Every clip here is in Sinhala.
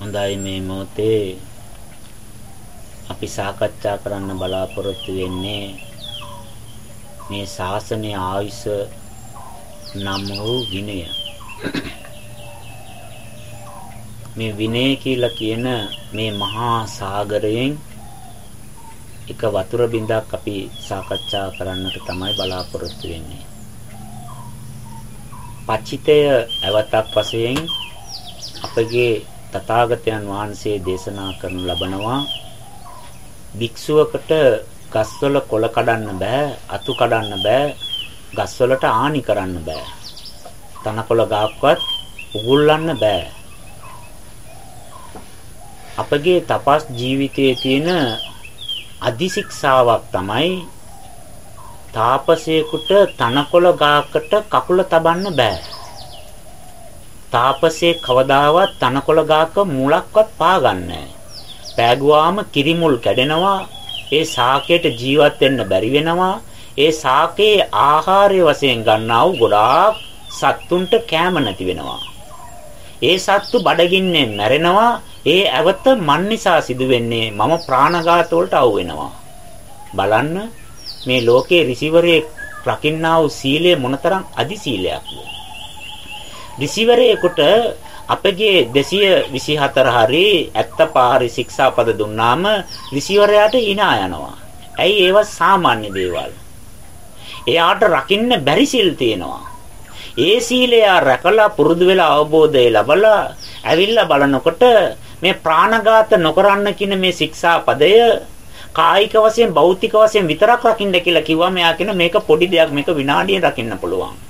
හොඳයි මේ මොහොතේ අපි සාකච්ඡා කරන්න බලාපොරොත්තු වෙන්නේ මේ ශාසනයේ ආයුෂ නම් වූ විනය. මේ විනය කියලා කියන මේ මහා සාගරයෙන් එක වතුර බින්දක් අපි සාකච්ඡා කරන්නට තමයි බලාපොරොත්තු වෙන්නේ. පචිතය අවතක් වශයෙන් අපගේ තථාගතයන් වහන්සේ දේශනා කරනු ලබනවා. භික්ෂුවකට ගස්වල කොළ කඩන්න බෑ අතු කඩන්න බෑ ගස්වලට ආනි කරන්න බෑ. තනකොළ ගාක්වත් උගුල්ලන්න බෑ. අපගේ තපස් ජීවිතයේ තියෙන අදිශික්ෂාවක් තමයි තාපසයෙකුට තනකොළ ගාකට කකුල තබන්න බෑ. තාපසේ කවදාවත් තනකොළ ගාක මුලක්වත් පාගන්නේ පෑගුවාම කිරිමුල් කැඩෙනවා ඒ ශාකයට ජීවත් වෙන්න බැරි වෙනවා ඒ ශාකයේ ආහාරය වශයෙන් ගන්නා වූ ගොඩාක් සත්තුන්ට කෑම නැති වෙනවා. ඒ සත්තු බඩගින්නේ මැරෙනවා ඒ ඇවත මන් නිසා සිදුවෙන්නේ මම ප්‍රාණඝාත වලට අවු වෙනවා. බලන්න මේ ලෝකේ රිසිවරේ රකින්නා වූ සීලය මොනතරම් අදි සීලයක්ද ඍෂිවරයෙකුට අපගේ 224 හරි 75 හරි ශික්ෂාපද දුන්නාම ඍෂිවරයාට hina යනවා. ඇයි ඒවා සාමාන්‍ය දේවල්. එයාට රකින්න බැරි සිල් තියෙනවා. ඒ සීලය රැකලා පුරුදු වෙලා අවබෝධය ලබලා ඇවිල්ලා බලනකොට මේ ප්‍රාණඝාත නොකරන්න කියන මේ ශික්ෂාපදය කායික වශයෙන් භෞතික වශයෙන් විතරක් රකින්න කියලා කිව්වම එයා කියන මේක පොඩි දෙයක් මේක විනාඩියෙන් රකින්න පුළුවන්.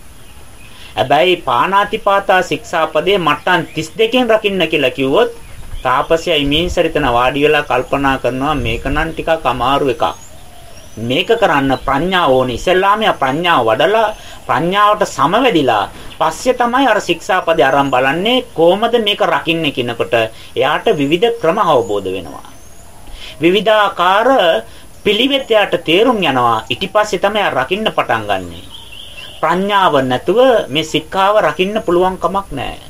හැබැයි පාණාතිපාතා ශික්ෂාපදයේ මට්ටම් 32කින් රකින්න කියලා කිව්වොත් තාපසයයි මීන්සරිතන වාඩි වෙලා කල්පනා කරනවා මේක නම් ටිකක් අමාරු එකක්. මේක කරන්න ප්‍රඥාව ඕනේ. ඉස්සෙල්ලාම ප්‍රඥාව වඩලා ප්‍රඥාවට සමවැදිලා පස්සේ තමයි අර ශික්ෂාපදේ අරන් බලන්නේ කොහොමද මේක රකින්නේ කියනකොට එයාට විවිධ ක්‍රම අවබෝධ වෙනවා. විවිධාකාර පිළිවෙත් යාට තේරුම් යනවා. ඊට පස්සේ තමයි රකින්න පටන් ගන්නේ. ප්‍රඥාව නැතුව මේ සික්ඛාව රකින්න පුළුවන් කමක් නැහැ.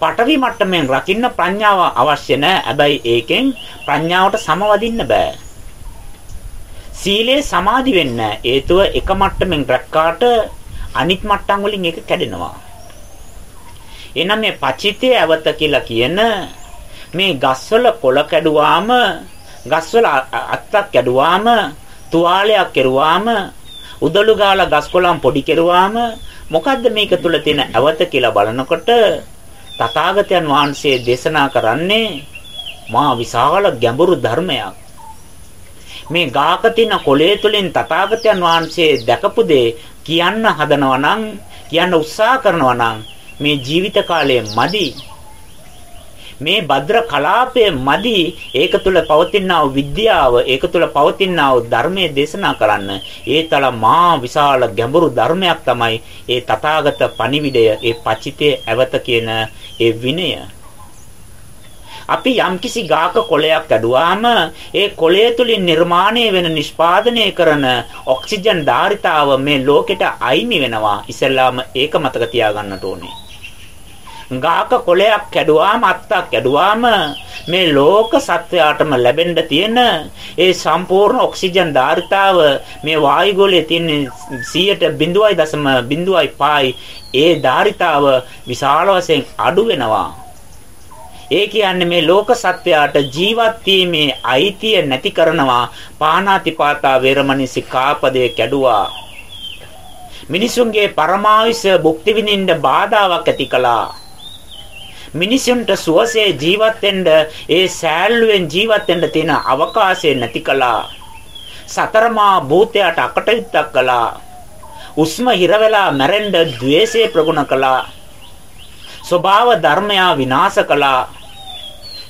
පටවි මට්ටමෙන් රකින්න ප්‍රඥාව අවශ්‍ය නැහැ. හැබැයි ඒකෙන් ප්‍රඥාවට සමවදින්න බෑ. සීලේ සමාදි වෙන්න හේතුව එක මට්ටමෙන් රැක්කාට අනිත් මට්ටම් වලින් ඒක කැඩෙනවා. එහෙනම් මේ පචිතේ අවත කියලා කියන මේ ගස්වල කොළ කැඩුවාම ගස්වල අත්තක් කැඩුවාම තුවාලයක් කෙරුවාම උදළු ගාලා ගස් කොළන් පොඩි කෙරුවාම මොකද්ද මේක තුල තියෙන ඇවත කියලා බලනකොට තථාගතයන් වහන්සේ දේශනා කරන්නේ මා විශාල ගැඹුරු ධර්මයක්. මේ ගාක තියෙන කොළේ තුලින් තථාගතයන් වහන්සේ දැකපු දේ කියන්න හදනවා නම් කියන්න උත්සාහ කරනවා නම් මේ ජීවිත කාලය මදි මේ භද්‍ර කලාපය මදි ඒක තුල පවතිනා වූ විද්‍යාව ඒක තුල පවතිනා වූ ධර්මයේ දේශනා කරන්න. ඒ තල මා විශාල ගැඹුරු ධර්මයක් තමයි ඒ තථාගත පණිවිඩය ඒ පචිතේ ඇවත කියන ඒ විනය. අපි යම්කිසි ගාක කොළයක් ඇදුවාම ඒ කොළය තුලින් නිර්මාණය වෙන නිෂ්පාදනය කරන ඔක්සිජන් ධාරිතාව මේ ලෝකෙට අයිමි වෙනවා. ඉස්සෙල්ලාම ඒක මතක තියාගන්නට ඕනේ. ගාක කොළයක් කැඩුවාම අත්තක් කැඩුවාම මේ ලෝක සත්වයාටම ලැබෙන්න තියෙන ඒ සම්පූර්ණ ඔක්සිජන් ධාරිතාව මේ වායු ගෝලයේ තියෙන 100.0.5යි ඒ ධාරිතාව විශාල වශයෙන් අඩු වෙනවා. ඒ කියන්නේ මේ ලෝක සත්වයාට ජීවත් වීමේ අයිතිය නැති කරනවා පාණාතිපාතා වේරමණී සික්ඛාපදයේ කැඩුවා. මිනිසුන්ගේ පරමාවිස භුක්ති විඳින්න බාධාවක් ඇති කළා. මිනිසුන්ට සුවසේ ජීවත් වෙන්න ඒ සෑල්ලුවෙන් ජීවත් වෙන්න තියෙන අවකාශය නැති කළා. සතරමා භූතයට අකටයුත්තක් කළා. උස්ම හිර වෙලා මැරෙන්න द्वේෂය ප්‍රගුණ කළා. ස්වභාව ධර්මයා විනාශ කළා.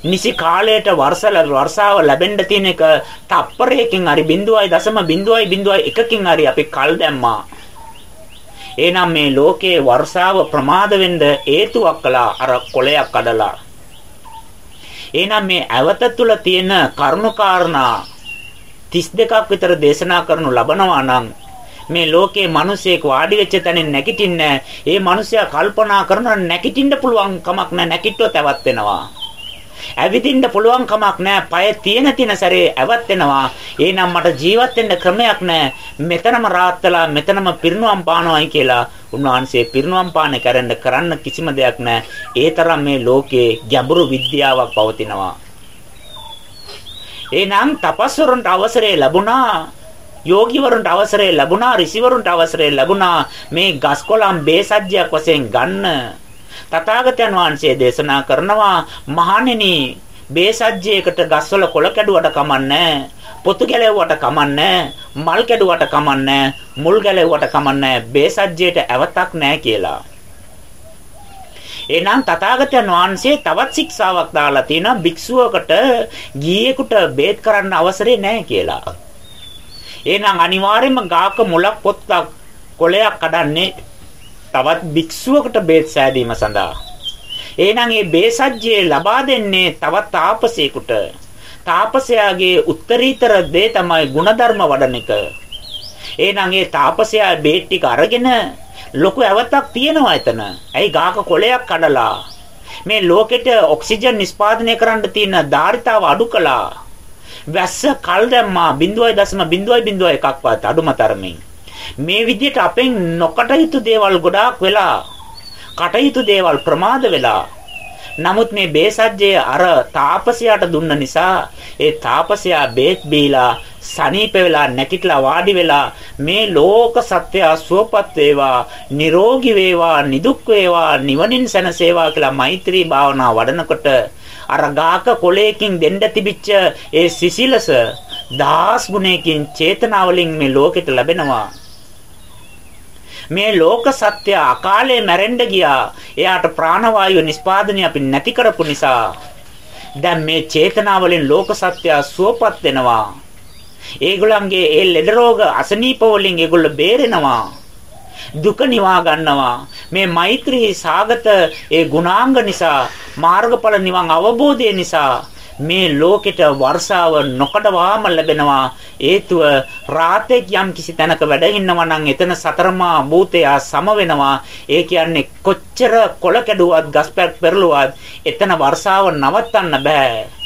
නිසි කාලයට වර්ෂල වර්ෂාව ලැබෙන්න තියෙන එක තප්පරයකින් හරි 0.0.0.1කින් හරි අපි කල් දැම්මා. එහෙනම් මේ ලෝකයේ වර්ෂාව ප්‍රමාද වෙන්න හේතුවක් කළා අර කොළයක් කඩලා. එහෙනම් මේ ඇවත තුල තියෙන කරුණාකාරණා 32ක් විතර දේශනා කරනු ලබනවා නම් මේ ලෝකේ මිනිසෙක් වාඩි වෙච්ච තැනින් නැගිටින්න ඒ මිනිසයා කල්පනා කරන නැගිටින්න පුළුවන් කමක් නැහැ නැගිට්ටොත් ඇවත් වෙනවා ඇවිදින්න පුළුවන් කමක් නැහැ. পায় තියෙන තින සැරේ ඇවත් වෙනවා. එහෙනම් මට ජීවත් වෙන්න ක්‍රමයක් නැහැ. මෙතනම රාත්තලා මෙතනම පිරිනුවම් පානවායි කියලා උන්වහන්සේ පිරිනුවම් පාන කරන්න කරන්න කිසිම දෙයක් නැහැ. ඒ තරම් මේ ලෝකේ ගැඹුරු විද්‍යාවක් පවතිනවා. එහෙනම් තපස්වරුන්ට අවසරය ලැබුණා යෝගිවරුන්ට අවසරය ලැබුණා ඍෂිවරුන්ට අවසරය ලැබුණා මේ ගස්කොළන් බේසජ්ජයක් වශයෙන් ගන්න තථාගතයන් වහන්සේ දේශනා කරනවා මහණෙනි බේසජ්ජයකට ගස්වල කොළ කැඩුවට කමන්නේ පොතු ගැලෙව්වට කමන්නේ මල් කැඩුවට කමන්නේ මුල් ගැලෙව්වට කමන්නේ බේසජ්ජයට ඇවතක් නැහැ කියලා. එහෙනම් තථාගතයන් වහන්සේ තවත් ශික්ෂාවක් දාලා තියෙනවා භික්ෂුවකට ගිහියෙකුට බේත් කරන්න අවසරේ නැහැ කියලා. එහෙනම් අනිවාර්යයෙන්ම ගාක මුලක් පොත්තක් කොළයක් කඩන්නේ තවත් භික්ෂුවකට බේත් සෑදීම සඳහා. එහෙනම් මේ බේසජ්ජේ ලබා දෙන්නේ තවත් තාපසයෙකුට. තාපසයාගේ උත්තරීතර දේ තමයි ಗುಣධර්ම වඩන එක. එහෙනම් මේ තාපසයා බේත් ටික අරගෙන ලොකු ඇවතක් තියෙනවා එතන. ඇයි ගාක කොළයක් කඩලා මේ ලෝකෙට ඔක්සිජන් නිෂ්පාදනය කරන්න තියෙන ධාරිතාව අඩු කළා. වැස්ස කල් දැම්මා 0.0.01ක්වත් අඩුම තරමින්. මේ විදිහට අපෙන් නොකටයුතු දේවල් ගොඩාක් වෙලා කටයුතු දේවල් ප්‍රමාද වෙලා නමුත් මේ බේසජ්ජය අර තාපසයාට දුන්න නිසා ඒ තාපසයා බේත් බීලා සනීප වෙලා නැකිట్లా වාඩි වෙලා මේ ලෝක සත්‍ය සුවපත් වේවා නිරෝගී වේවා නිදුක් වේවා නිවනින් සැනසේවා කියලා මෛත්‍රී භාවනා වඩනකොට අර ගාක කොලයකින් දෙන්න තිබිච්ච ඒ සිසිලස දහස් ගුණයකින් චේතනාවලින් මේ ලෝකෙට ලැබෙනවා. මේ ලෝක සත්‍ය අකාලේ මැරෙන්න ගියා. එයාට ප්‍රාණවායුව නිස්පාදනය අපි නැති කරපු නිසා දැන් මේ චේතනාවලින් ලෝක සත්‍ය සුවපත් වෙනවා. ඒගොල්ලන්ගේ ඒ ලෙඩ රෝග අසනීප වලින් ඒගොල්ලෝ බේරෙනවා. දුක නිවා ගන්නවා මේ මෛත්‍රී සාගත ඒ ගුණාංග නිසා මාර්ගඵල නිවන් අවබෝධය නිසා මේ ලෝකෙට වර්ෂාව නොකඩවාම ලැබෙනවා. හේතුව රාතෙක් යම් කිසි තැනක වැඩ ඉන්නවා නම් එතන සතරමා භූතයා සම වෙනවා. ඒ කියන්නේ කොච්චර කොළ කැඩුවත් ගස්පැක් පෙරළුවත් එතන වර්ෂාව නවත්තන්න බෑ.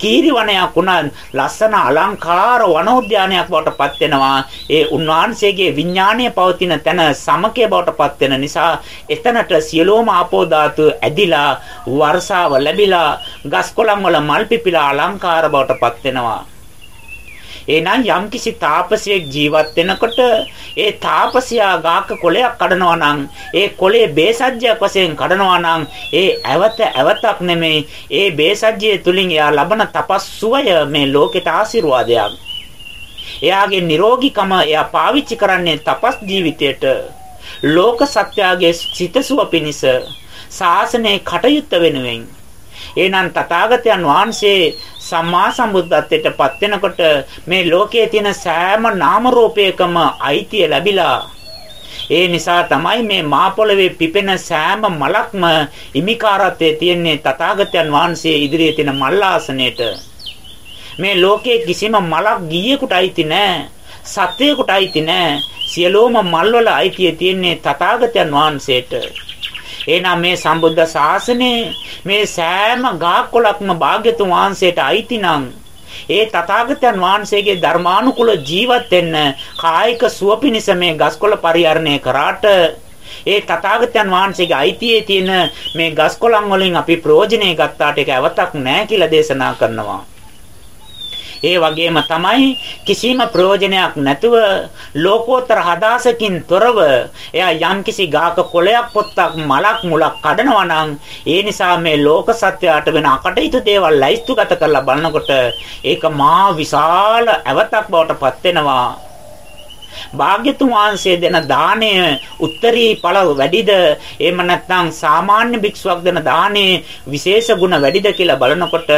කීරි වනයක් උනත් ලස්සන අලංකාර වනෝද්‍යානයක් බවට පත් වෙනවා. ඒ උන්වහන්සේගේ විඥානීය පවතින තැන සමකය බවට පත් වෙන නිසා එතනට සියලෝම ආපෝ ධාතු ඇදිලා වර්ෂාව ලැබිලා ගස් කොළන් වල මල් පිපිලා අලංකාර බවට පත් වෙනවා. එහෙනම් යම්කිසි තාපසයෙක් ජීවත් වෙනකොට ඒ තාපසයා ගාක කොලයක් කඩනවා නම් ඒ කොලේ බේසජ්ජයක් වශයෙන් කඩනවා නම් ඒ ඇවත ඇවතක් නෙමෙයි ඒ බේසජ්ජය තුලින් එයා ලබන තපස් සුවය මේ ලෝකෙට ආශිර්වාදයක්. එයාගේ නිරෝගීකම එයා පාවිච්චි කරන්නේ තපස් ජීවිතයට ලෝක සත්‍යයේ සිතසුව පිණිස ශාසනයේ කටයුත්ත වෙනුවෙන් එහෙනම් තථාගතයන් වහන්සේ සම්මා සම්බුද්ධත්වයට පත් වෙනකොට මේ ලෝකයේ තියෙන සෑම නාම රූපයකම අයිතිය ලැබිලා ඒ නිසා තමයි මේ මා පොළවේ පිපෙන සෑම මලක්ම ඉමිකාරත්වයේ තියෙන්නේ තථාගතයන් වහන්සේ ඉදිරියේ තියෙන මල් ආසනයේට. මේ ලෝකයේ කිසිම මලක් ගියෙකුට අයිති නැහැ සත්වයකට අයිති නැහැ සියලෝම මල්වල අයිතිය තියෙන්නේ තථාගතයන් වහන්සේට. එහෙනම් මේ සම්බුද්ධ ශාසනයේ මේ සෑම ගාකොලක්ම භාග්‍යතුන් වහන්සේට අයිති නම් ඒ තථාගතයන් වහන්සේගේ ධර්මානුකූල ජීවත් වෙන්න කායික සුව පිණිස මේ ගස්කොළ පරිහරණය කරාට ඒ තථාගතයන් වහන්සේගේ අයිතියේ තියෙන මේ ගස්කොළන් වලින් අපි ප්‍රයෝජනෙ ගත්තාට ඒක අවතක් නැහැ කියලා දේශනා කරනවා. ඒ වගේම තමයි කිසිම ප්‍රයෝජනයක් නැතුව ලෝකෝත්තර හදාසකින් තොරව එයා යම්කිසි ගාක කොළයක් පොත්තක් මලක් මුලක් කඩනවා නම් ඒ නිසා මේ ලෝක සත්‍යයට වෙන අකටයුතු දේවල් ලයිස්තුගත කරලා බලනකොට ඒක මා විශාල ඇවතක් බවට පත් වෙනවා. භාග්‍යතුන් වහන්සේ දෙන දාණය උත්තරී ඵල වැඩිද? එහෙම නැත්නම් සාමාන්‍ය භික්ෂුවක් දෙන දාණේ විශේෂ ගුණ වැඩිද කියලා බලනකොට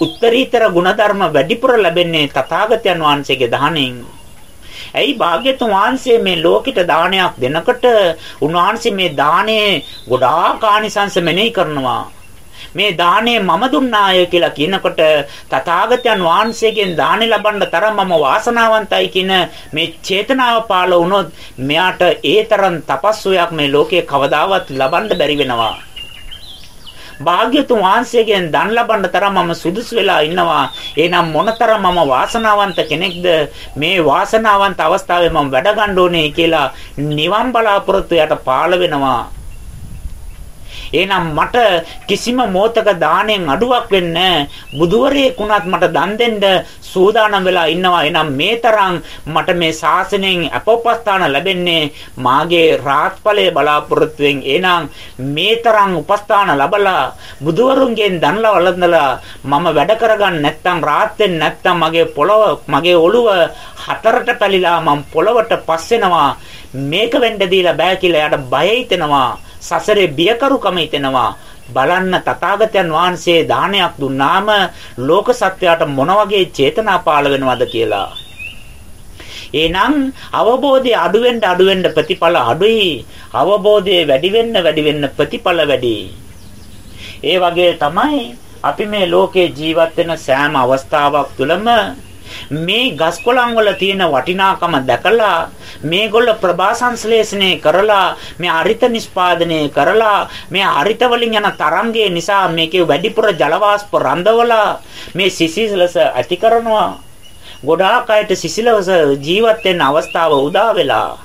උත්තරීතර ගුණධර්ම වැඩිපුර ලැබෙන්නේ තථාගතයන් වහන්සේගේ දාණයෙන් ඇයි භාග්‍යතුන් වහන්සේ මේ ලෝකෙට දානයක් දෙනකොට උන්වහන්සේ මේ දාණය ගොඩාක් ආනිසංස මෙනෙහි කරනවා? මේ දාණය මම දුන්නාය කියලා කියනකොට තථාගතයන් වහන්සේගෙන් දාණය ලබන්න තරම් මම වාසනාවන්තයි කියන මේ චේතනාව පාළ වුණොත් මෙයාට ඒ තරම් තපස්සුයක් මේ ලෝකයේ කවදාවත් ලබන්න බැරි වෙනවා. භාග්‍යතුන් වහන්සේගෙන් දන් ලබන්න තරම් මම සුදුසු වෙලා ඉන්නවා. එහෙනම් මොනතරම් මම වාසනාවන්ත කෙනෙක්ද මේ වාසනාවන්ත අවස්ථාවේ මම වැඩ ගන්න ඕනේ කියලා නිවන් බලාපොරොත්තු යට පාළ වෙනවා. එහෙනම් මට කිසිම මොහතක දාණයෙන් අඩුවක් වෙන්නේ බුදුවරයෙක් වුණත් මට දන් දෙන්න සූදානම් වෙලා ඉන්නවා. එහෙනම් මේ තරම් මට මේ ශාසනයෙන් අපෝපස්ථාන ලැබෙන්නේ මාගේ රාත්පලයේ බලාපොරොත්තුෙන්. එහෙනම් මේ තරම් උපස්ථාන ලැබලා බුදුවරුන්ගෙන් දන්ලා වළඳලා මම වැඩ කරගන්න නැත්නම් රාත් වෙන්නේ නැත්නම් මගේ පොළව මගේ ඔළුව හතරට පැලිලා මම පොළවට පස් වෙනවා. මේක වෙන්න දීලා බෑ කියලා එයාට බය හිතෙනවා. සසරේ බියකරුකම හිතෙනවා. බලන්න තථාගතයන් වහන්සේ දානයක් දුන්නාම ලෝක සත්‍යයට මොන වගේ චේතනා පාළ වෙනවද කියලා. එහෙනම් අවබෝධය අඩු වෙන්න අඩු වෙන්න ප්‍රතිඵල අඩුයි. අවබෝධය වැඩි වෙන්න වැඩි වෙන්න ප්‍රතිඵල වැඩි. ඒ වගේ තමයි අපි මේ ලෝකේ ජීවත් වෙන සෑම අවස්ථාවක් තුළම මේ ගස් කොළන් වල තියෙන වටිනාකම දැකලා මේගොල්ල ප්‍රභා සංශ්ලේෂණය කරලා මේ අරිත නිෂ්පාදනය කරලා මේ අරිත වලින් යන තරංගය නිසා මේකේ වැඩිපුර ජල වාෂ්ප රඳවලා මේ සිසිලස ඇති කරනවා. ගොඩාක් අයට සිසිලස ජීවත් වෙන්න අවස්ථාව උදා වෙලා.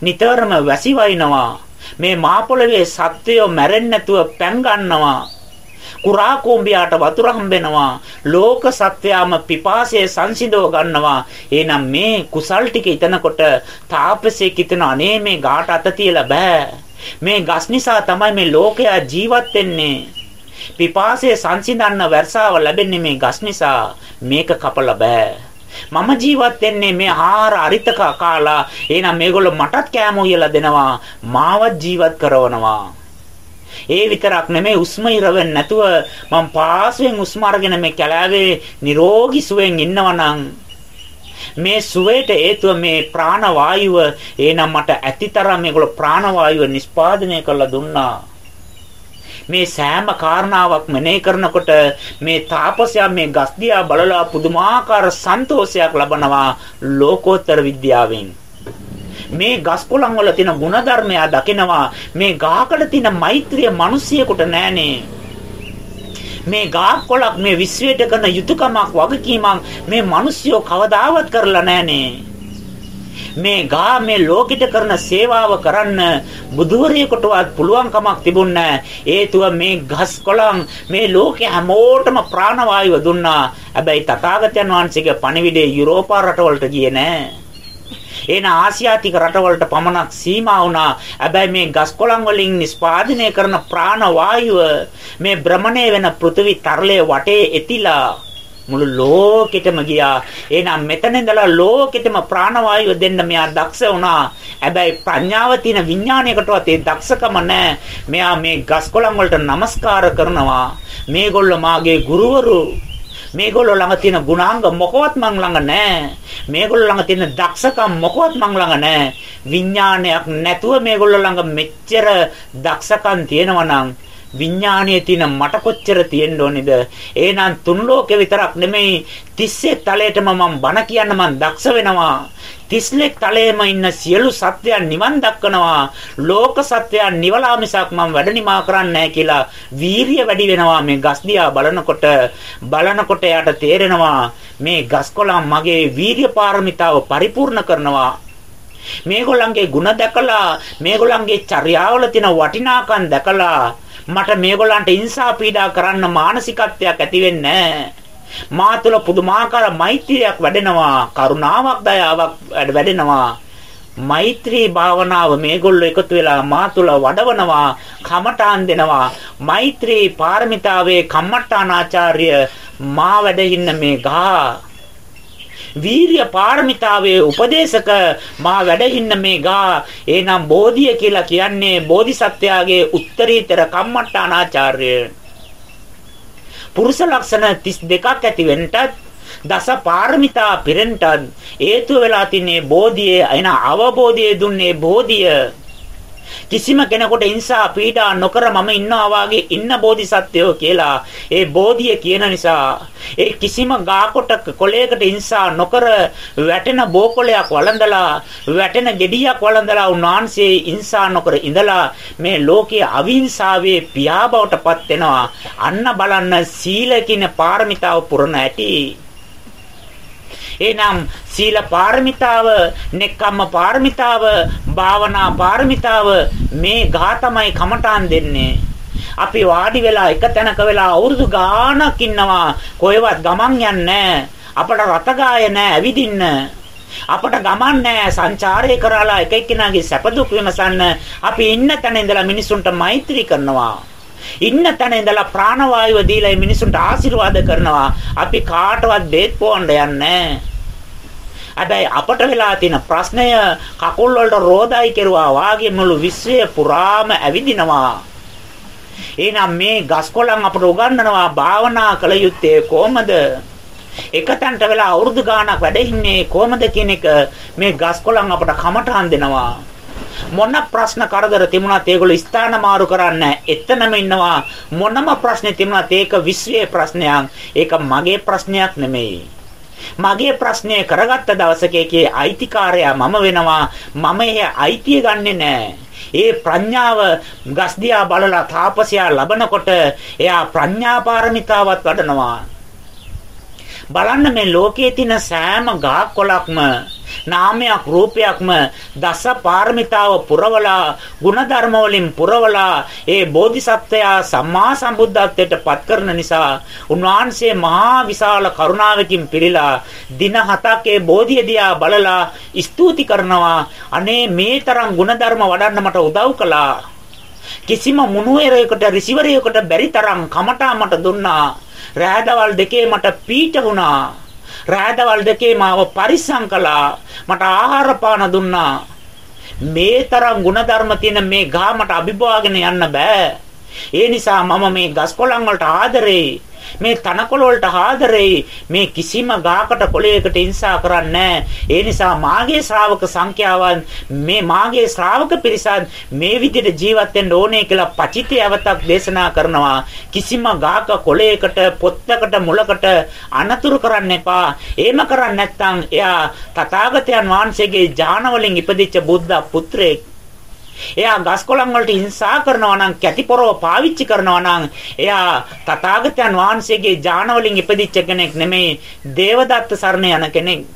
නිතරම වැසි වයින්නවා මේ මා පොළවේ සත්වයෝ මැරෙන්නේ නැතුව පැන් ගන්නවා. කුරා කෝඹියාට වතුර හම්බෙනවා. ලෝක සත්වයාම පිපාසය සංසිඳව ගන්නවා. එහෙනම් මේ කුසල් ටික ඉතනකොට තාපසේ කිතන අනේ මේ ගාට අත තියලා බෑ. මේ ගස් නිසා තමයි මේ ලෝකයා ජීවත් වෙන්නේ. පිපාසය සංසිඳන්න වර්ෂාව ලැබෙන්නේ මේ ගස් නිසා. මේක කපලා බෑ. මම ජීවත් වෙන්නේ මේ ආහාර අරිතක කාලා එහෙනම් මේගොල්ලෝ මටත් කෑම උයලා දෙනවා මාවත් ජීවත් කරවනවා ඒ විතරක් නෙමෙයි උස්ම ඉරවෙන්නේ නැතුව මම පාසුවෙන් උස්ම අරගෙන මේ කැලෑවේ නිරෝගී සුවෙන් ඉන්නවනම් මේ සුවයට හේතුව මේ ප්‍රාණ වායුව එහෙනම් මට ඇතිතරම් මේගොල්ලෝ ප්‍රාණ වායුව නිස්පාදනය කරලා දුන්නා. මේ සෑම කාරණාවක් මෙනෙහි කරනකොට මේ තාපසයා මේ ගස් දිහා බලලා පුදුමාකාර සන්තෝෂයක් ලබනවා ලෝකෝත්තර විද්‍යාවෙන්. මේ ගස් කොළන් වල තියෙන ಗುಣධර්මය දකිනවා මේ ගහකට තියෙන මෛත්‍රිය මිනිසියෙකුට නෑනේ මේ ගහ කොළක් මේ විශ්වයට කරන යුතුයකමක් වගකීමක් මේ මිනිස්සුયો කවදාවත් කරලා නෑනේ මේ ගා මේ ලෝකෙට කරන සේවාව කරන්න බුදුවරයෙකුටවත් පුළුවන්කමක් තිබුණ හේතුව මේ ගස් කොළන් මේ ලෝකෙ හැමෝටම ප්‍රාණවායුව දුන්නා. හැබැයි තථාගතයන් වහන්සේගේ පණිවිඩය යුරෝපා රටවලට ගියේ නෑ. එන ආසියාතික රටවලට පමණක් සීමා වුණා. හැබැයි මේ ගස් කොළන් වලින් නිස්පාදනය කරන ප්‍රාණ වායුව මේ භ්‍රමණය වෙන පෘථිවි තරලයේ වටේ එතිලා මුළු ලෝකෙටම ගියා. එහෙනම් මෙතන ඉඳලා ලෝකෙටම ප්‍රාණවායුව දෙන්න මෙයා දක්ෂ වුණා. හැබැයි ප්‍රඥාව තියෙන විඥානයකටවත් ඒ දක්ෂකම නැහැ. මෙයා මේ ගස්කොළන් වලට নমස්කාර කරනවා. මේගොල්ලෝ මාගේ ගුරුවරු මේගොල්ලෝ ළඟ තියෙන ගුණාංග මොකවත් මං ළඟ නැහැ. මේගොල්ලෝ ළඟ තියෙන දක්ෂකම් මොකවත් මං ළඟ නැහැ. විඥානයක් නැතුව මේගොල්ලෝ ළඟ මෙච්චර දක්ෂකම් තියෙනවා නම් විඥානයේ තියෙන මට කොච්චර තියෙන්න ඕනේද? එහෙනම් තුන් ලෝකේ විතරක් නෙමෙයි 31 තලයටම මම බණ කියන්න මම දක්ෂ වෙනවා. 31 තලයේම ඉන්න සියලු සත්‍යයන් නිවන් දක්වනවා. ලෝක සත්‍යයන් නිවලා මිසක් මම වැඩ නිමා කරන්නේ නැහැ කියලා වීරිය වැඩි වෙනවා මේ ගස් දිහා බලනකොට බලනකොට යාට තේරෙනවා මේ ගස් කොළන් මගේ වීරිය පාරමිතාව පරිපූර්ණ කරනවා. මේගොල්ලන්ගේ ಗುಣ දැකලා මේගොල්ලන්ගේ චර්යාවල තියෙන වටිනාකම් දැකලා මට මේගොල්ලන්ට ඉන්සා පීඩා කරන්න මානසිකත්වයක් ඇති වෙන්නේ මා තුළ පුදුමාකාර මෛත්‍රියක් වැඩෙනවා කරුණාවක් දයාවක් වැඩෙනවා. මෛත්‍රී භාවනාව මේගොල්ලෝ එකතු වෙලා මා තුළ වඩවනවා කමඨාන් දෙනවා. මෛත්‍රී පාරමිතාවේ කම්මඨානාචාර්ය මා වැඩ ඉන්න මේ ගා වීරිය පාරමිතාවේ උපදේශක මා වැඩ ඉන්න මේ ගා එනම් බෝධිය කියලා කියන්නේ බෝධිසත්වයාගේ උත්තරීතර කම්මට්ටානාචාර්ය. පුරුෂ ලක්ෂණ 32ක් ඇති වෙන්නටත් දස පාරමිතා පිරෙන්නටත් හේතු වෙලා තින්නේ බෝධියේ එන අවබෝධය දුන්නේ බෝධිය. කිසිම කෙනෙකුට හිංසා පීඩා නොකර මම ඉන්නවා වාගේ ඉන්න බෝධිසත්වයෝ කියලා ඒ බෝධිය කියන නිසා ඒ කිසිම ගාකොටක කොළයකට හිංසා නොකර වැටෙන බෝකොලයක් වළඳලා වැටෙන ගෙඩියක් වළඳලා උන්වහන්සේ හිංසා නොකර ඉඳලා මේ ලෝකයේ අවිහිංසාවේ පියා බවට පත් වෙනවා. අන්න බලන්න සීල කියන පාරමිතාව පුරන ඇති එහෙනම් සීල පාරමිතාව, නෙක්ඛම්ම පාරමිතාව, භාවනා පාරමිතාව මේ ගා තමයි කමඨාන් දෙන්නේ. අපි වාඩි වෙලා එක තැනක වෙලා අවුරුදු ගාණක් ඉන්නවා. කොහෙවත් ගමන් යන්නේ අපට රත ගාය නැහැ ඇවිදින්න. අපට ගමන් නැහැ සංචාරය කරලා එක එක්කෙනාගේ සැප දුක් විමසන්න. අපි ඉන්න තැන ඉඳලා මිනිසුන්ට මෛත්‍රී කරනවා. ඉන්න තැන ඉඳලා ප්‍රාණවායුව දීලා මිනිසුන්ට ආශිර්වාද කරනවා. අපි කාටවත් බේත් පොවන්න යන්නේ හැබැයි අපට වෙලා තියෙන ප්‍රශ්නය කකුල් වලට රෝදයි කෙරුවා වාගේ මුළු විශ්වය පුරාම ඇවිදිනවා. එහෙනම් මේ ගස්කොලන් අපට උගන්වනවා භාවනා කළ යුත්තේ කොහොමද? එකතැනට වෙලා අවුරුදු ගාණක් වැඩ ඉන්නේ කොහොමද කියන එක මේ ගස්කොලන් අපට කමටහන් දෙනවා. මොන ප්‍රශ්න කරදර තිබුණත් ඒගොල්ලෝ ස්ථාන මාරු කරන්නේ එතනම ඉන්නවා මොනම ප්‍රශ්නේ තිබුණත් ඒක විශ්වයේ ප්‍රශ්නයක් ඒක මගේ ප්‍රශ්නයක් නෙමෙයි මගේ ප්‍රශ්නය කරගත්ත දවසකේ අයිතිකාරයා මම වෙනවා. මම එහේ අයිතිය ගන්නෙ නෑ. ඒ ප්‍රඥාව ගස්දියා බලලා තාපසයා ලබනකොට එයා ප්‍රඥා පාරමිතාවත් වඩනවා. බලන්න මේ ලෝකයේ තියෙන සෑම ගාකොලක්ම නාමයක් රූපයක්ම දස පාරමිතාව පුරවලා ಗುಣධර්ම වලින් පුරවලා ඒ බෝධිසත්වයා සම්මා සම්බුද්ධත්වයට පත් කරන නිසා උන්වහන්සේ මහා විශාල කරුණාවකින් පිරීලා දින හතක් ඒ බෝධිය දිහා බලලා ස්තුති කරනවා. අනේ මේ තරම් ಗುಣධර්ම වඩන්න මට උදව් කළා. කිසිම මුනුවරයෙකුට රිසිවරයෙකුට බැරි තරම් කමටා මට දුන්නා. රෑදවල් දෙකේ මට පීඩ වුණා රාදවල් දෙකේ මාව පරිස්සම් කළා. මට ආහාර පාන දුන්නා. මේ තරම් ಗುಣධර්ම තියෙන මේ ගහ මට අභිභවාගෙන යන්න බෑ. ඒ නිසා මම මේ ගස් කොළන් වලට ආදරෙයි. මේ තනකොළ වලට ආදරෙයි. මේ කිසිම ගාකට කොළයකට ඉන්සා කරන්නේ ඒ නිසා මාගේ ශ්‍රාවක සංඛ්‍යාවන් මේ මාගේ ශ්‍රාවක පිරිසත් මේ විදිහට ජීවත් වෙන්න ඕනේ කියලා පචිතය අවතක් දේශනා කරනවා. කිසිම ගාක කොළයකට පොත්තකට මුලකට අනතුරු කරන්න එපා. එහෙම කරන්නේ නැත්නම් එයා තථාගතයන් වහන්සේගේ ඥාන වලින් ඉපදිච්ච බුද්ධ පුත්‍රයෙක් එයා ගස් කොළන් වලට හිංසා කරනවා නම් කැටිපොරව පාවිච්චි කරනවා නම් එයා තථාගතයන් වහන්සේගේ ඥාන වලින් ඉපදිච්ච කෙනෙක් නෙමෙයි දේවදත්ත සරණ යන කෙනෙක්.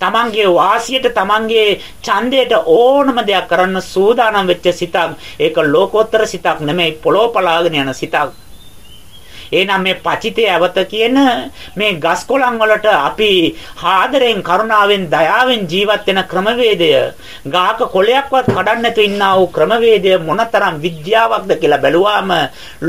තමන්ගේ වාසියට තමන්ගේ ඡන්දයට ඕනම දෙයක් කරන්න සූදානම් වෙච්ච සිතක් ඒක ලෝකෝත්තර සිතක් නෙමෙයි පොළොව පලාගෙන යන සිතක් එහෙනම් මේ පචිතේ ඇවත කියන මේ ගස් කොළන් වලට අපි ආදරෙන් කරුණාවෙන් දයාවෙන් ජීවත් වෙන ක්‍රමවේදය ගාක කොළයක්වත් කඩන්න නැතුව ඉන්නා වූ ක්‍රමවේදය මොනතරම් විද්‍යාවක්ද කියලා බැලුවාම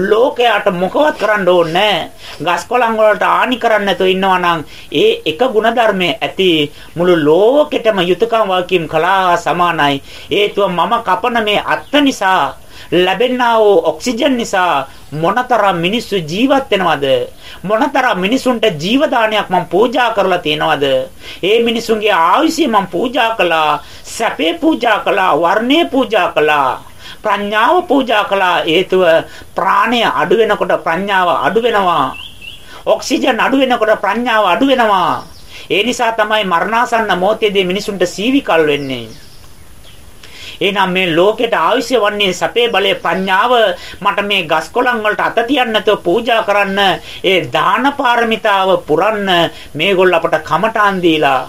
ලෝකයට මොකවත් කරන්න ඕනේ ගස් කොළන් වලට ආනි කරන්න නැතුව ඉන්නවා නම් ඒ එක ಗುಣධර්මයේ ඇති මුළු ලෝකෙටම යුතුයකම් වාකියම් කළා සමානයි. හේතුව මම කපන මේ අත්ත නිසා ලැබෙනා වූ ඔක්සිජන් නිසා මොනතරම් මිනිස්සු ජීවත් වෙනවද? මොනතරම් මිනිසුන්ට ජීවදානයක් මම පූජා කරලා තියෙනවද? ඒ මිනිසුන්ගේ ආයුෂය මම පූජා කළා සැපේ පූජා කළා වර්ණේ පූජා කළා ප්‍රඥාව පූජා කළා. හේතුව ප්‍රාණය අඩු වෙනකොට ප්‍රඥාව අඩු වෙනවා. ඔක්සිජන් අඩු වෙනකොට ප්‍රඥාව අඩු වෙනවා. ඒ නිසා තමයි මරණාසන්න මොහොතේදී මිනිසුන්ට සීවිකල් වෙන්නේ. එහෙනම් මේ ලෝකෙට අවශ්‍ය වන්නේ සපේ බලයේ ප්‍රඥාව මට මේ ගස් කොළන් වලට අත තියන්න නැතුව පූජා කරන්න ඒ දාන පාරමිතාව පුරන්න මේගොල්ල අපට කමටාන් දීලා.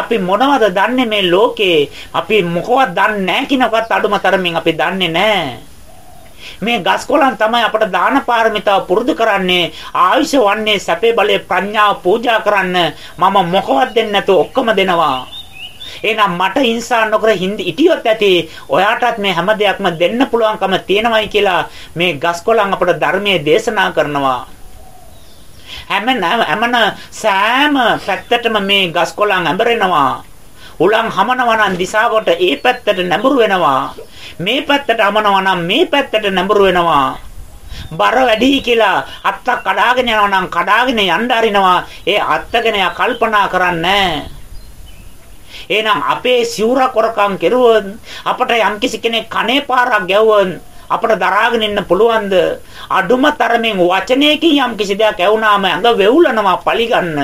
අපි මොනවද දන්නේ මේ ලෝකේ? අපි මොකවත් දන්නේ නැහැ කිනවත් අඩුම තරමින් අපි දන්නේ නැහැ. මේ ගස් කොළන් තමයි අපට දාන පාරමිතාව පුරුදු කරන්නේ ආයුෂ වන්නේ සැපේ බලයේ ප්‍රඥාව පූජා කරන්න. මම මොකවත් දෙන්නේ නැතුව ඔක්කොම දෙනවා. එහෙනම් මට හිංසා නොකර හින්දි ඉටියොත් ඇති ඔයාටත් මේ හැම දෙයක්ම දෙන්න පුළුවන්කම තියෙනවයි කියලා මේ ගස්කොලන් අපට ධර්මයේ දේශනා කරනවා. හැම හැමන සෑම පැත්තටම මේ ගස්කොලන් ඇඹරෙනවා. උලන් හමනවා නම් දිශාවට ඒ පැත්තට නැඹුරු වෙනවා. මේ පැත්තට හමනවා නම් මේ පැත්තට නැඹුරු වෙනවා. බර වැඩි කියලා අත්තක් කඩාගෙන යනවා නම් කඩාගෙන යන්න අරිනවා. ඒ අත්තගෙන කල්පනා කරන්නේ එහෙනම් අපේ සිවුර කොරකම් කෙරුවොත් අපට යම්කිසි කෙනෙක් කනේ පාරක් ගැව්වොත් අපට දරාගෙන ඉන්න පුළුවන්ද? අඩුම තරමින් වචනයකින් යම්කිසි දෙයක් ඇවුනාම ඇඟ වෙවුලනවා පලිගන්න.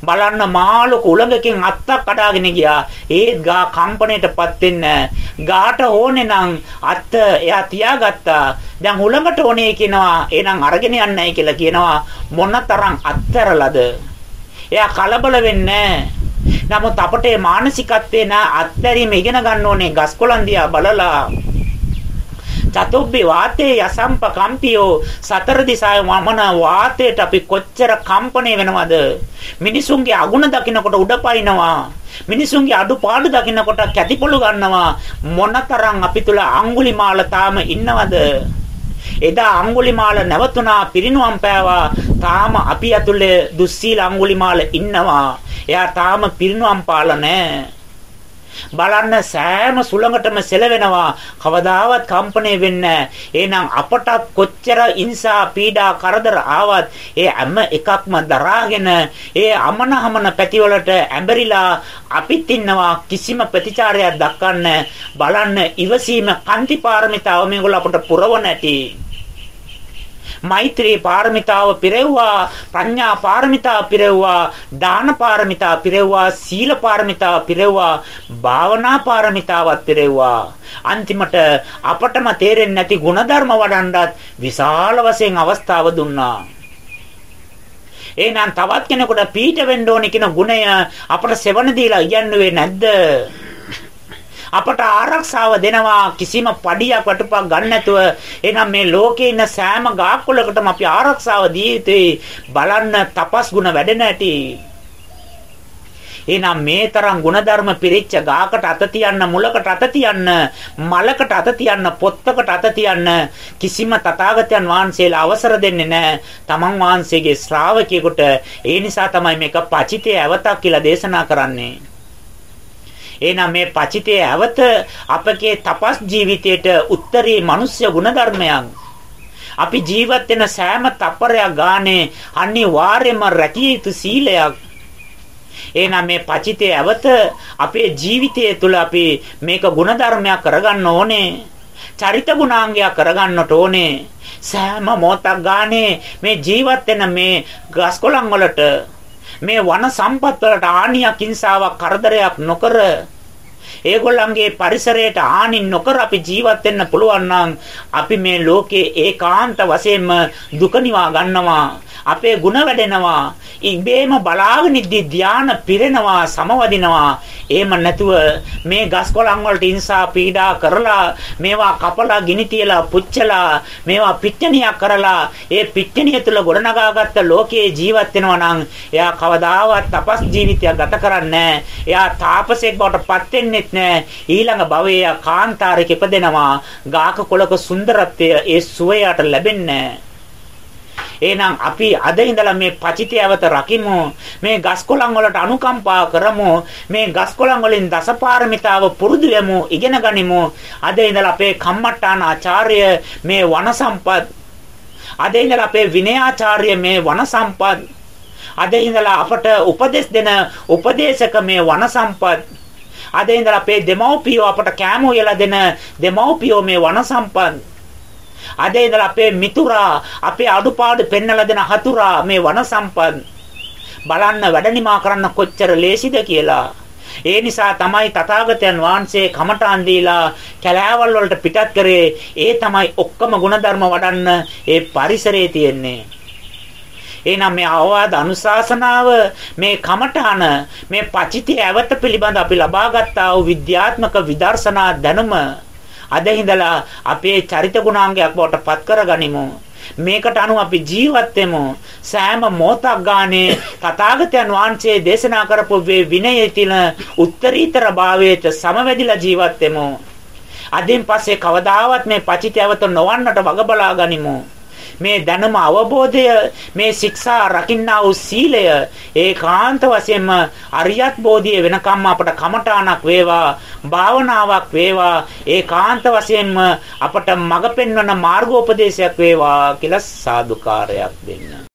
බලන්න මාළුක උලඟකින් අත්තක් කඩාගෙන ගියා. ඒත් ගා කම්පණයටපත් වෙන්නේ. ගාට ඕනේ නම් අත්ත එයා තියාගත්තා. දැන් උලඟට ඕනේ කියනවා. එහෙනම් අරගෙන යන්නයි කියලා කියනවා. මොනතරම් අත්තරලද? එයා කලබල වෙන්නේ නමුත් අපට මානසිකත්වේ නා අත්දැරීම ඉගෙන ගන්න ඕනේ ගස්කොලන් දිහා බලලා. චතුබ්බේ වාතේ යසම්ප කම්පියෝ සතර දිසාය වමන වාතයට අපි කොච්චර කම්පණය වෙනවද? මිනිසුන්ගේ අගුණ දකින්නකොට උඩපයින්නවා. මිනිසුන්ගේ අඩුපාඩු දකින්නකොට කැතිපොළු ගන්නවා. මොනතරම් අපි තුල අඟුලිමාල තාම ඉන්නවද? එදා අඟුලිමාල නැවතුණා පිරිනුවම් පෑවා. තාම අපි ඇතුලේ දුස්සීල අඟුලිමාල ඉන්නවා. එයා තාම පිරිනුවම් පාල නැහැ බලන්න සෑම සුළඟටම සෙලවෙනවා. කවදාවත් කම්පණය වෙන්නේ එහෙනම් අපට කොච්චර ඉන්සා පීඩා කරදර ආවත් ඒ හැම එකක්ම දරාගෙන ඒ අමනහමන පැතිවලට ඇඹරිලා අපිත් ඉන්නවා කිසිම ප්‍රතිචාරයක් දක්වන්න බලන්න ඉවසීම කන්ති පාරමිතාව මේගොල්ලෝ අපට පුරව නැටි මෛත්‍රී පාරමිතාව පිරෙව්වා ප්‍රඥා පාරමිතාව පිරෙව්වා දාන පාරමිතාව පිරෙව්වා සීල පාරමිතාව පිරෙව්වා භාවනා පාරමිතාවත් පිරෙව්වා. අන්තිමට අපටම තේරෙන්නේ නැති ಗುಣධර්ම වඩන්නත් විශාල වශයෙන් අවස්ථාව දුන්නා. එහෙනම් තවත් කෙනෙකුට පීඩ වෙන්න ඕනේ කියන ගුණය අපට සෙවණ දීලා ඉගන්නුවේ නැද්ද? අපට ආරක්ෂාව දෙනවා කිසිම පඩියක් වටපක් ගන්න නැතුව. එහෙනම් මේ ලෝකේ ඉන්න සෑම ගාක්කොලකටම අපි ආරක්ෂාව දී යුතුයි. බලන්න තපස් ගුණ වැඩෙන ඇති. එහෙනම් මේ තරම් ಗುಣධර්ම පිරිච්ච ගාකට අත තියන්න මුලකට අත තියන්න මලකට අත තියන්න පොත්තකට අත තියන්න කිසිම තථාගතයන් වහන්සේලා අවසර දෙන්නේ නැහැ. තමන් වහන්සේගේ ශ්‍රාවකයෙකුට ඒ නිසා තමයි මේක පචිතේ ඇවතක් කියලා දේශනා කරන්නේ. එහෙනම් මේ පචිතේ ඇවත අපගේ තපස් ජීවිතයට උත්තරී මනුෂ්‍ය ගුණධර්මයන්. අපි ජීවත් වෙන සෑම තප්පරයක් ගානේ අනිවාර්යයෙන්ම රැකිය යුතු සීලයක්. එහෙනම් මේ පචිතේ ඇවත අපේ ජීවිතය තුළ අපි මේක ගුණධර්මයක් කරගන්න ඕනේ. චරිත ගුණාංගයක් කරගන්නට ඕනේ. සෑම මොහොතක් ගානේ මේ ජීවත් වෙන මේ ගස්කොළන් වලට මේ වන සම්පත් වලට ආනියක් හිංසාවක් කරදරයක් නොකර ඒගොල්ලන්ගේ පරිසරයට හානි නොකර අපි ජීවත් වෙන්න පුළුවන් නම් අපි මේ ලෝකේ ඒකාන්ත වශයෙන්ම දුක නිවා ගන්නවා අපේ ಗುಣ වැඩෙනවා ඉබේම බලාගෙන ඉද්දි ධාන පිරෙනවා සමවදිනවා. එහෙම නැතුව මේ ගස් කොළන් වලට ඉන්සා පීඩා කරලා මේවා කපලා ගිනි තියලා පුච්චලා මේවා පිට්ටනියක් කරලා ඒ පිට්ටනිය තුල ගොඩනගාගත්ත ලෝකයේ ජීවත් වෙනවා නම් එයා කවදාවත් තපස් ජීවිතයක් ගත කරන්නේ එයා තාපසෙක් බවට පත් වෙන්නෙත් නෑ. ඊළඟ භවයේ කාන්තාරයක ඉපදෙනවා. ගාක කොළක සුන්දරත්වය ඒ සුවයට ලැබෙන්නේ එහෙනම් අපි අද ඉඳලා මේ පචිතයවත රකිමු. මේ ගස්කොළන් වලට අනුකම්පා කරමු. මේ ගස්කොළන් වලින් දසපාරමිතාව පුරුදු වෙමු ඉගෙන ගනිමු. අද ඉඳලා අපේ කම්මට්ටාන ආචාර්ය මේ වන සම්පත් අද ඉඳලා අපේ විනයාචාර්ය මේ වන සම්පත් අද ඉඳලා අපට උපදෙස් දෙන උපදේශක මේ වන සම්පත් අද ඉඳලා අපේ දෙමව්පියෝ අපට කෑම උයලා දෙන දෙමව්පියෝ මේ වන සම්පත් අද ඉඳලා අපේ මිතුරා අපේ අඩුපාඩු පෙන්නලා දෙන හතුරා මේ වන සම්පත් බලන්න වැඩනිමා කරන්න කොච්චර ලේසිද කියලා. ඒ නිසා තමයි තථාගතයන් වහන්සේ කමඨාන් දීලා කැලෑවල් වලට පිටත් කරේ. ඒ තමයි ඔක්කොම ಗುಣධර්ම වඩන්න ඒ පරිසරයේ තියෙන්නේ. එහෙනම් මේ අවවාද අනුශාසනාව මේ කමඨාන මේ පචිතය ඇවත පිළිබඳ අපි ලබාගත්තා වූ විද්‍යාත්මක විදර්ශනා දැනුම අද හිඳලා අපේ චරිත ගුණාංගයක් බවට පත් කරගනිමු. මේකට අනුව අපි ජීවත් වෙමු. සෑම මොහොතක් ගානේ තථාගතයන් වහන්සේ දේශනා කරපු වේ විනයේ තියෙන උත්තරීතර භාවයට සමවැදිලා ජීවත් වෙමු. අදින් පස්සේ කවදාවත් මේ පචිතයවත නොවන්නට වග බලා ගනිමු. මේ දැනුම අවබෝධය මේ ශික්ෂා රකින්නා වූ සීලය ඒකාන්ත වශයෙන්ම අරියත් බෝධිය වෙනකම්ම අපට කමඨාණක් වේවා භාවනාවක් වේවා ඒකාන්ත වශයෙන්ම අපට මඟ පෙන්වන මාර්ගෝපදේශයක් වේවා කියලා සාදුකාරයක් දෙන්න.